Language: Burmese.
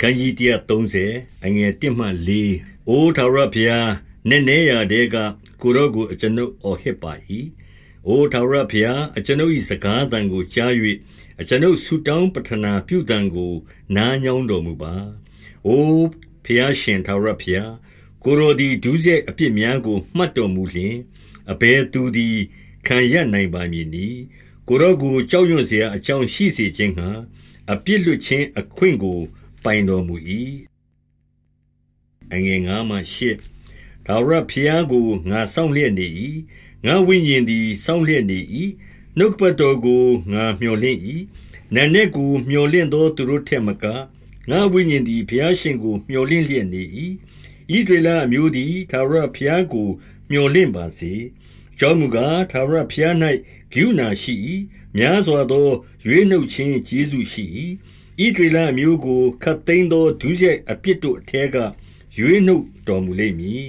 ခန်းကြီး130အငယ်1မှ4အိုထာဝရဘုရားနည်းနည်းရာတဲကကိုရောကိုအကျွန်ုပ်အော်ဟစ်ပါ၏အိုထာဝရဘုရားအကျွန်ုပ်၏စကားသံကိုကြား၍အကျွန်ုပ်ဆူတောင်းပတနာပြုတံကိုနားညောင်းတော်မူပါအိုဘုရားရှင်ထာဝရဘုရားကိုရောဒီဒုစရိုက်အပြစ်များကို မှတ်တော်မူလျင်အဘယ်သူသည်ခံရနိုင်ပါမည်နည်းကိုရောကိုကြောက်ရွံ့เสียအကြောင်းရှိစေခြင်းဟာအပြစ်လွတ်ခြင်းအခွင့်ကို ပိုင်တော်မူ၏အငယ်9မှ10ဒါဝရဖျားကိုငါစောင့်လျက်နေ၏ငါဝိညာဉ်သည်စောင့်လျက်နေ၏နှုတ်ပတ်တော်ကိုငါမျှော်လင့်၏နာနဲ့ကိုမျှော်လင့်သောသူတို့ထက်မကငါဝိညာဉ်သည်ဘုရားရှင်ကိုမျှော်လင့်လျက်နေ၏ဤတွေလာအမျိုးသည်ဒါဝရဖျားကိုမျှော်လင့်ပါစေကြောင့်မူကားဒါဝရဖျား၌ဂုဏရှိ၏များစွာသောရွေးနှုတ်ခြင်းကျေးဇူးရှိ၏ ဣဒရေလအမျိုးကိုခတ်သိမ်းသော ဒုစရိုက်အပြစ်တို့အထဲက ရွေးနှုတ်တော်မူလိမ့်မည်